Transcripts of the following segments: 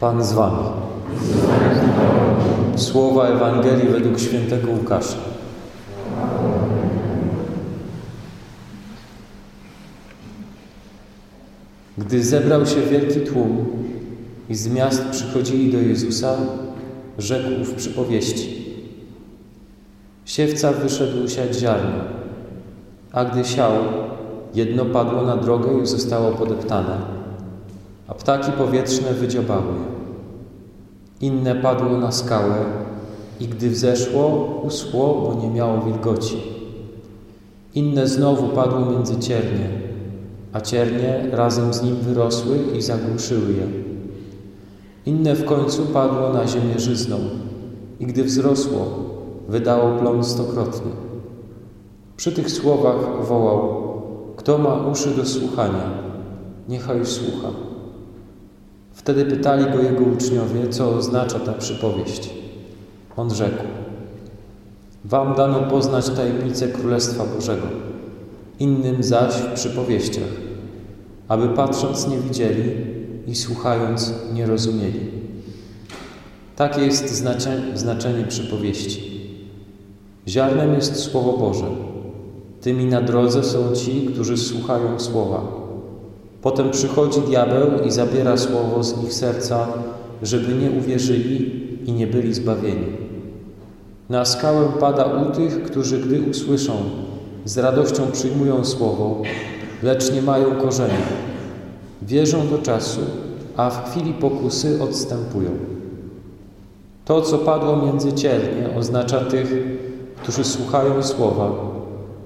Pan z Wami. Słowa Ewangelii według świętego Łukasza. Gdy zebrał się wielki tłum i z miast przychodzili do Jezusa, rzekł w przypowieści. Siewca wyszedł siać ziarno, a gdy siał, jedno padło na drogę i zostało podeptane, ptaki powietrzne wydziobały. Inne padło na skałę i gdy wzeszło, uschło, bo nie miało wilgoci. Inne znowu padło między ciernie, a ciernie razem z nim wyrosły i zagłuszyły je. Inne w końcu padło na ziemię żyzną i gdy wzrosło, wydało plon stokrotnie. Przy tych słowach wołał, kto ma uszy do słuchania, niechaj słucha. Wtedy pytali go jego uczniowie, co oznacza ta przypowieść. On rzekł, Wam dano poznać tajemnicę Królestwa Bożego, innym zaś w przypowieściach, aby patrząc nie widzieli i słuchając nie rozumieli. Takie jest znaczenie, znaczenie przypowieści. Ziarnem jest Słowo Boże. Tymi na drodze są ci, którzy słuchają Słowa. Potem przychodzi diabeł i zabiera Słowo z ich serca, żeby nie uwierzyli i nie byli zbawieni. Na skałę pada u tych, którzy gdy usłyszą, z radością przyjmują Słowo, lecz nie mają korzenia. Wierzą do czasu, a w chwili pokusy odstępują. To, co padło między ciernie, oznacza tych, którzy słuchają Słowa,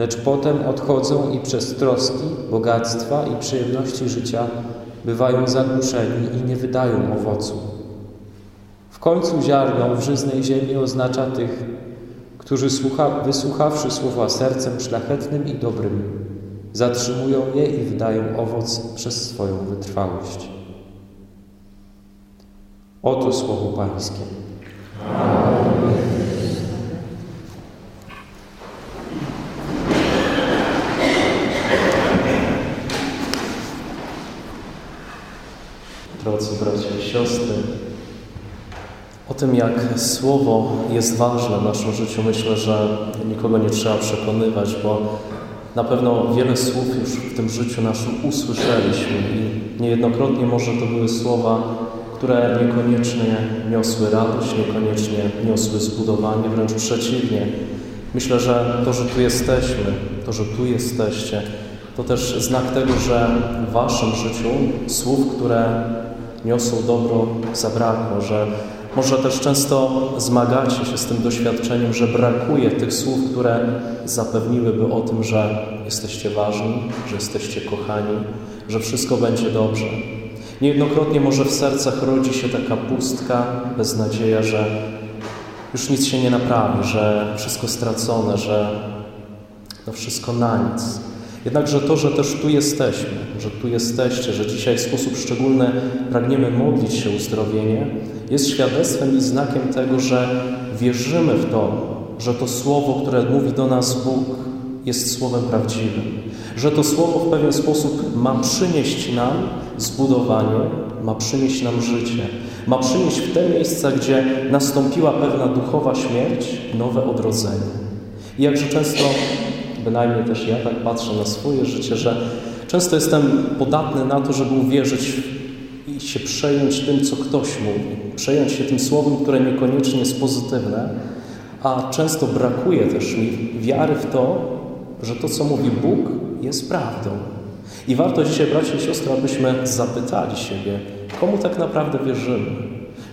lecz potem odchodzą i przez troski, bogactwa i przyjemności życia bywają zagłuszeni i nie wydają owocu. W końcu ziarno w żyznej ziemi oznacza tych, którzy słucha, wysłuchawszy słowa sercem szlachetnym i dobrym, zatrzymują je i wydają owoc przez swoją wytrwałość. Oto słowo Pańskie. Drodzy bracia i siostry, o tym, jak słowo jest ważne w naszym życiu, myślę, że nikogo nie trzeba przekonywać, bo na pewno wiele słów już w tym życiu naszym usłyszeliśmy i niejednokrotnie może to były słowa, które niekoniecznie niosły radość, niekoniecznie niosły zbudowanie, wręcz przeciwnie. Myślę, że to, że tu jesteśmy, to, że tu jesteście, to też znak tego, że w Waszym życiu słów, które niosą dobro, zabrakło, że może też często zmagacie się z tym doświadczeniem, że brakuje tych słów, które zapewniłyby o tym, że jesteście ważni, że jesteście kochani, że wszystko będzie dobrze. Niejednokrotnie może w sercach rodzi się taka pustka, beznadzieja, że już nic się nie naprawi, że wszystko stracone, że no wszystko na nic. Jednakże to, że też tu jesteśmy, że tu jesteście, że dzisiaj w sposób szczególny pragniemy modlić się uzdrowienie, jest świadectwem i znakiem tego, że wierzymy w to, że to słowo, które mówi do nas Bóg, jest słowem prawdziwym. Że to słowo w pewien sposób ma przynieść nam zbudowanie, ma przynieść nam życie, ma przynieść w te miejsca, gdzie nastąpiła pewna duchowa śmierć, nowe odrodzenie. I jakże często bynajmniej też ja tak patrzę na swoje życie, że często jestem podatny na to, żeby uwierzyć i się przejąć tym, co ktoś mówi, przejąć się tym słowem, które niekoniecznie jest pozytywne, a często brakuje też mi wiary w to, że to, co mówi Bóg, jest prawdą. I warto dzisiaj, bracia i siostry, abyśmy zapytali siebie, komu tak naprawdę wierzymy.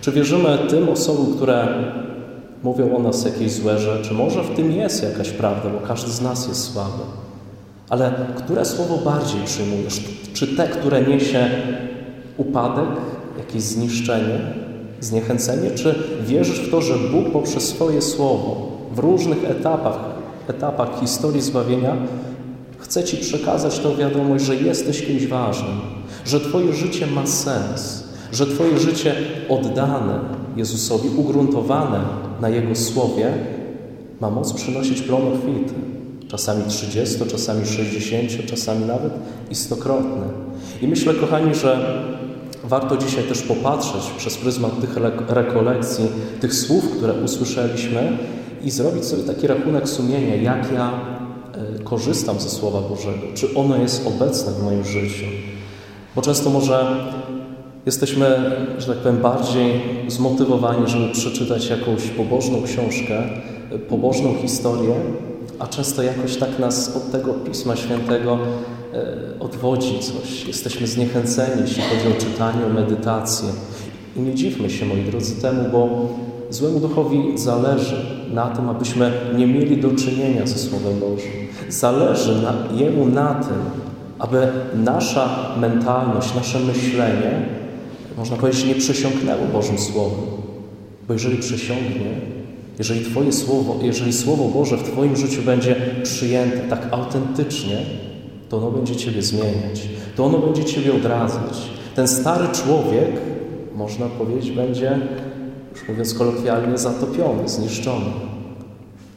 Czy wierzymy tym osobom, które mówią o nas jakieś złe rzeczy. Może w tym jest jakaś prawda, bo każdy z nas jest słaby. Ale które słowo bardziej przyjmujesz? Czy te, które niesie upadek, jakieś zniszczenie, zniechęcenie? Czy wierzysz w to, że Bóg poprzez swoje słowo w różnych etapach, etapach historii zbawienia chce Ci przekazać tą wiadomość, że jesteś kimś ważnym, że Twoje życie ma sens, że Twoje życie oddane Jezusowi, ugruntowane na Jego Słowie, ma moc przynosić plon obfity. Czasami 30, czasami 60, czasami nawet i stokrotny. I myślę, kochani, że warto dzisiaj też popatrzeć przez pryzmat tych rekolekcji, tych słów, które usłyszeliśmy i zrobić sobie taki rachunek sumienia, jak ja e, korzystam ze Słowa Bożego, czy ono jest obecne w moim życiu. Bo często może jesteśmy, że tak powiem, bardziej zmotywowani, żeby przeczytać jakąś pobożną książkę, pobożną historię, a często jakoś tak nas od tego Pisma Świętego e, odwodzi coś. Jesteśmy zniechęceni, jeśli chodzi o czytanie, o medytację. I nie dziwmy się, moi drodzy, temu, bo złemu duchowi zależy na tym, abyśmy nie mieli do czynienia ze Słowem Bożym. Zależy na, jemu na tym, aby nasza mentalność, nasze myślenie, można powiedzieć, nie przesiąknęło Bożym Słowem. Bo jeżeli przesiąknie, jeżeli Twoje Słowo, jeżeli Słowo Boże w Twoim życiu będzie przyjęte tak autentycznie, to ono będzie Ciebie zmieniać, to ono będzie Ciebie odradzać. Ten stary człowiek, można powiedzieć, będzie, już mówiąc kolokwialnie, zatopiony, zniszczony.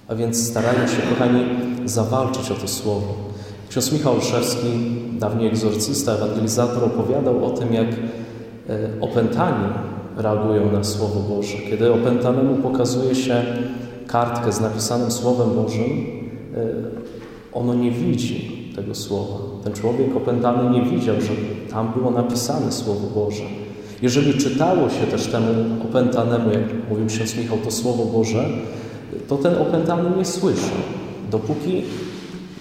A więc starajmy się, kochani, zawalczyć o to Słowo. Ksiądz Michał Olszewski, dawniej egzorcysta, ewangelizator, opowiadał o tym, jak opętani reagują na Słowo Boże. Kiedy opętanemu pokazuje się kartkę z napisanym Słowem Bożym, e, ono nie widzi tego Słowa. Ten człowiek opętany nie widział, że tam było napisane Słowo Boże. Jeżeli czytało się też temu opętanemu, jak mówił ksiądz Michał, to Słowo Boże, to ten opętany nie słyszy, dopóki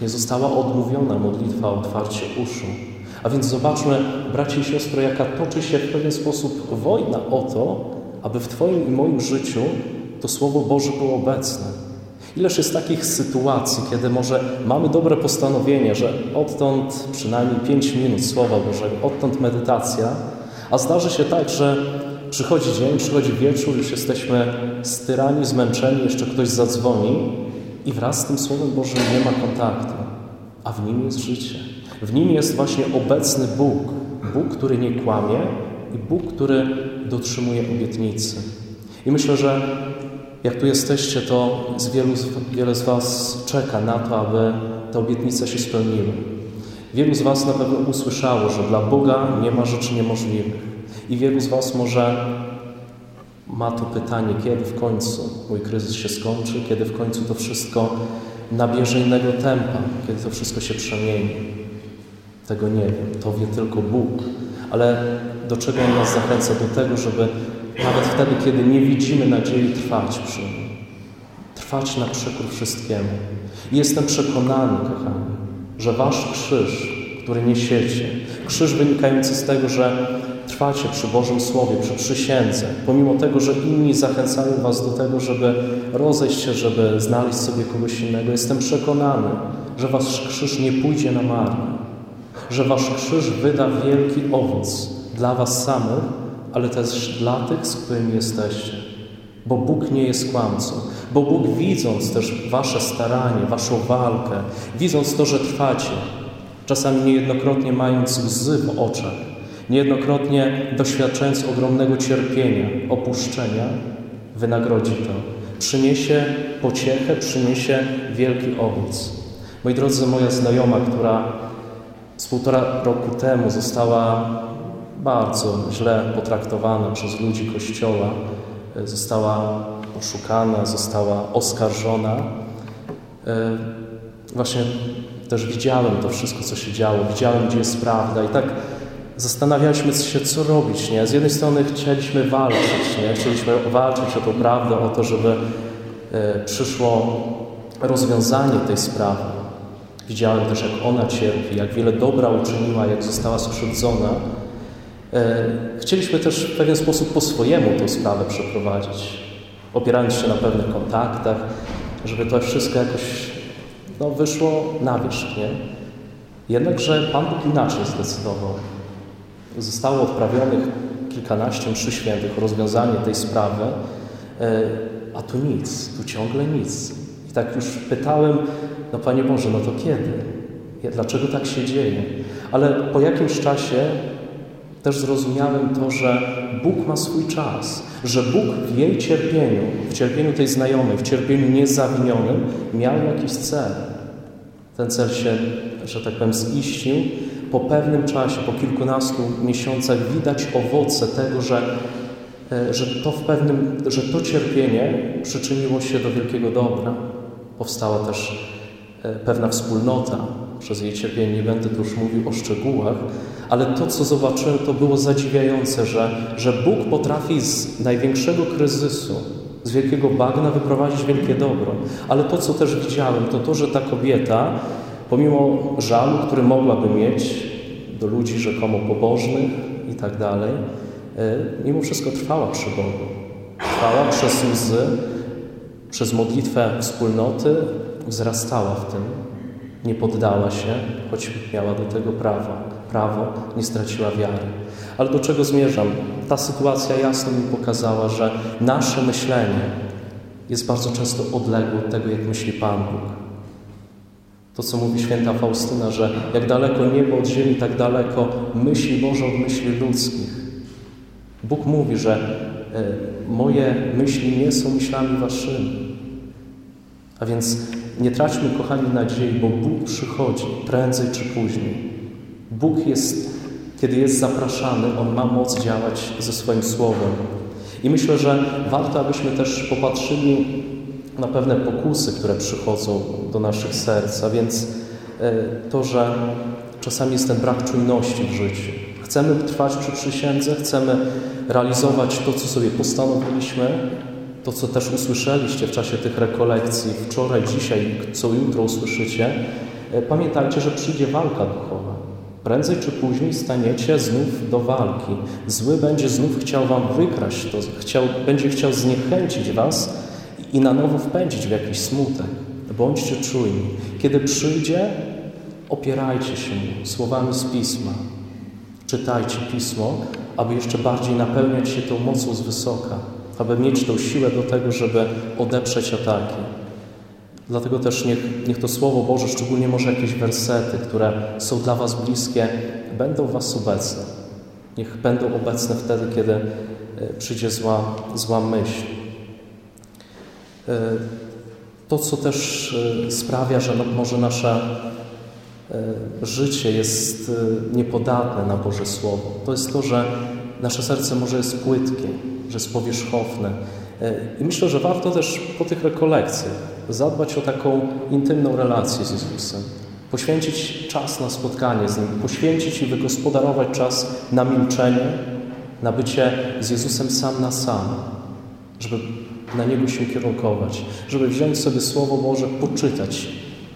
nie została odmówiona modlitwa o otwarcie uszu. A więc zobaczmy, bracie i siostro, jaka toczy się w pewien sposób wojna o to, aby w Twoim i moim życiu to Słowo Boże było obecne. Ileż jest takich sytuacji, kiedy może mamy dobre postanowienie, że odtąd przynajmniej pięć minut Słowa Bożego, odtąd medytacja, a zdarzy się tak, że przychodzi dzień, przychodzi wieczór, już jesteśmy styrani, zmęczeni, jeszcze ktoś zadzwoni i wraz z tym Słowem Bożym nie ma kontaktu, a w nim jest życie. W nim jest właśnie obecny Bóg. Bóg, który nie kłamie i Bóg, który dotrzymuje obietnicy. I myślę, że jak tu jesteście, to z wielu, wiele z Was czeka na to, aby te obietnice się spełniły. Wielu z Was na pewno usłyszało, że dla Boga nie ma rzeczy niemożliwych. I wielu z Was może ma to pytanie, kiedy w końcu mój kryzys się skończy, kiedy w końcu to wszystko nabierze innego tempa, kiedy to wszystko się przemieni. Tego nie wiem, to wie tylko Bóg. Ale do czego On nas zachęca? Do tego, żeby nawet wtedy, kiedy nie widzimy nadziei, trwać przy Nim. Trwać na przekór wszystkiemu. I jestem przekonany, kochani, że Wasz krzyż, który niesiecie, krzyż wynikający z tego, że trwacie przy Bożym Słowie, przy przysiędze, pomimo tego, że inni zachęcają Was do tego, żeby rozejść się, żeby znaleźć sobie kogoś innego, jestem przekonany, że Wasz krzyż nie pójdzie na marne, że Wasz krzyż wyda wielki owoc dla Was samych, ale też dla tych, z którymi jesteście. Bo Bóg nie jest kłamcą, bo Bóg widząc też Wasze staranie, Waszą walkę, widząc to, że trwacie, czasami niejednokrotnie mając łzy w oczach, niejednokrotnie doświadczając ogromnego cierpienia, opuszczenia, wynagrodzi to. Przyniesie pociechę, przyniesie wielki owoc. Moi drodzy, moja znajoma, która z półtora roku temu została bardzo źle potraktowana przez ludzi Kościoła, została oszukana, została oskarżona. E, właśnie też widziałem to wszystko, co się działo, widziałem, gdzie jest prawda i tak zastanawialiśmy się, co robić. Nie? Z jednej strony chcieliśmy walczyć, nie? chcieliśmy walczyć o tą prawdę, o to, żeby e, przyszło rozwiązanie tej sprawy. Widziałem też, jak ona cierpi, jak wiele dobra uczyniła, jak została skrzywdzona. E, chcieliśmy też w pewien sposób po swojemu tę sprawę przeprowadzić, opierając się na pewnych kontaktach, żeby to wszystko jakoś no, wyszło na wierzch. Nie? Jednakże Pan Bóg inaczej zdecydował. Zostało odprawionych kilkanaście mszy świętych o rozwiązanie tej sprawy, e, a tu nic, tu ciągle nic. I tak już pytałem, no Panie Boże, no to kiedy? Dlaczego tak się dzieje? Ale po jakimś czasie też zrozumiałem to, że Bóg ma swój czas, że Bóg w jej cierpieniu, w cierpieniu tej znajomej, w cierpieniu niezawinionym miał jakiś cel. Ten cel się, że tak powiem, ziścił, po pewnym czasie, po kilkunastu miesiącach widać owoce tego, że, e, że, to w pewnym, że to cierpienie przyczyniło się do wielkiego dobra. Powstała też e, pewna wspólnota przez jej cierpienie. Nie będę tu już mówił o szczegółach, ale to, co zobaczyłem, to było zadziwiające, że, że Bóg potrafi z największego kryzysu, z wielkiego bagna wyprowadzić wielkie dobro. Ale to, co też widziałem, to to, że ta kobieta, pomimo żalu, który mogłaby mieć do ludzi rzekomo pobożnych i tak dalej, e, mimo wszystko trwała przy Bogu. Trwała przez łzy, przez modlitwę wspólnoty, wzrastała w tym, nie poddała się, choć miała do tego prawo. Prawo nie straciła wiary. Ale do czego zmierzam? Ta sytuacja jasno mi pokazała, że nasze myślenie jest bardzo często odległe od tego, jak myśli Pan Bóg. To, co mówi święta Faustyna, że jak daleko niebo od ziemi, tak daleko myśli Boże od myśli ludzkich. Bóg mówi, że e, moje myśli nie są myślami waszymi. A więc nie traćmy, kochani, nadziei, bo Bóg przychodzi prędzej czy później. Bóg jest, kiedy jest zapraszany, On ma moc działać ze swoim Słowem. I myślę, że warto, abyśmy też popatrzyli na pewne pokusy, które przychodzą do naszych serc, a więc e, to, że czasami jest ten brak czujności w życiu. Chcemy trwać przy przysiędze, chcemy realizować to, co sobie postanowiliśmy, to, co też usłyszeliście w czasie tych rekolekcji, wczoraj, dzisiaj, co jutro usłyszycie. E, pamiętajcie, że przyjdzie walka duchowa. Prędzej czy później staniecie znów do walki. Zły będzie znów chciał wam wykraść to, chciał, będzie chciał zniechęcić was i na nowo wpędzić w jakiś smutek. Bądźcie czujni. Kiedy przyjdzie, opierajcie się słowami z Pisma. Czytajcie Pismo, aby jeszcze bardziej napełniać się tą mocą z wysoka, aby mieć tą siłę do tego, żeby odeprzeć ataki. Dlatego też niech, niech to Słowo Boże, szczególnie może jakieś wersety, które są dla Was bliskie, będą Was obecne. Niech będą obecne wtedy, kiedy e, przyjdzie zła, zła myśl. E, to, co też e, sprawia, że no, może nasze życie jest niepodatne na Boże Słowo, to jest to, że nasze serce może jest płytkie, że jest powierzchowne. I myślę, że warto też po tych rekolekcjach zadbać o taką intymną relację z Jezusem, poświęcić czas na spotkanie z Nim, poświęcić i wygospodarować czas na milczenie, na bycie z Jezusem sam na sam, żeby na Niego się kierunkować, żeby wziąć sobie Słowo Boże, poczytać,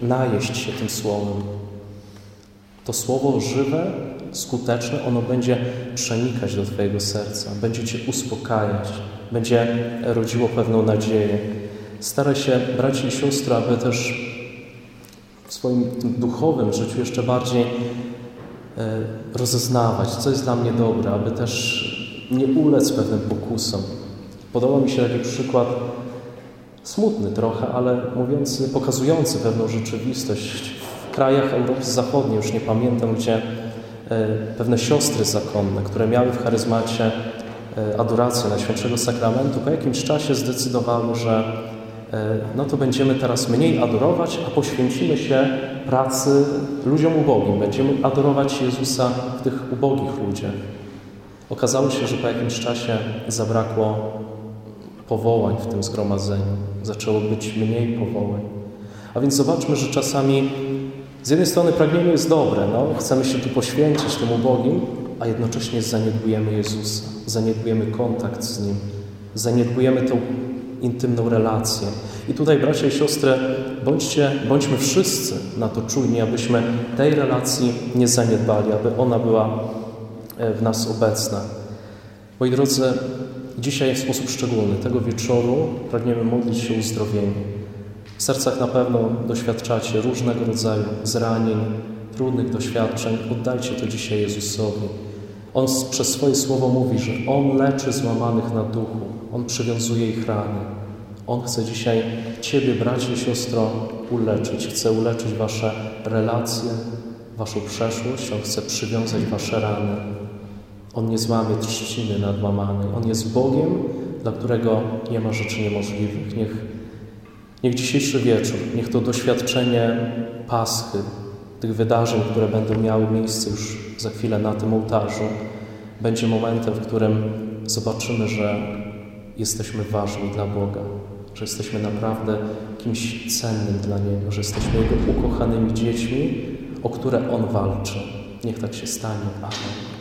najeść się tym Słowem. To Słowo żywe, skuteczne, ono będzie przenikać do Twojego serca, będzie Cię uspokajać, będzie rodziło pewną nadzieję. Staraj się, braci i siostry, aby też w swoim duchowym życiu jeszcze bardziej e, rozeznawać, co jest dla mnie dobre, aby też nie ulec pewnym pokusom. Podoba mi się taki przykład smutny trochę, ale mówiący, pokazujący pewną rzeczywistość. W krajach Europy Zachodniej, już nie pamiętam gdzie, e, pewne siostry zakonne, które miały w charyzmacie e, adorację Najświętszego Sakramentu, po jakimś czasie zdecydowały, że E, no to będziemy teraz mniej adorować, a poświęcimy się pracy ludziom ubogim. Będziemy adorować Jezusa w tych ubogich ludziach. Okazało się, że po jakimś czasie zabrakło powołań w tym zgromadzeniu. Zaczęło być mniej powołań. A więc zobaczmy, że czasami z jednej strony pragnienie jest dobre, no, chcemy się tu poświęcić tym ubogim, a jednocześnie zaniedbujemy Jezusa, zaniedbujemy kontakt z Nim, zaniedbujemy tą intymną relację. I tutaj, bracia i siostry, bądźcie, bądźmy wszyscy na to czujni, abyśmy tej relacji nie zaniedbali, aby ona była e, w nas obecna. Moi drodzy, dzisiaj w sposób szczególny, tego wieczoru, pragniemy modlić się o uzdrowienie. W sercach na pewno doświadczacie różnego rodzaju zranień, trudnych doświadczeń. Oddajcie to dzisiaj Jezusowi. On przez swoje słowo mówi, że On leczy złamanych na duchu, On przywiązuje ich rany. On chce dzisiaj Ciebie, bracie i siostro, uleczyć. Chce uleczyć Wasze relacje, Waszą przeszłość. On chce przywiązać Wasze rany. On nie złamie trzciny nadłamanej. On jest Bogiem, dla którego nie ma rzeczy niemożliwych. Niech, niech dzisiejszy wieczór, niech to doświadczenie Paschy, tych wydarzeń, które będą miały miejsce już za chwilę na tym ołtarzu, będzie momentem, w którym zobaczymy, że jesteśmy ważni dla Boga, że jesteśmy naprawdę kimś cennym dla Niego, że jesteśmy Jego ukochanymi dziećmi, o które On walczy. Niech tak się stanie. Amen.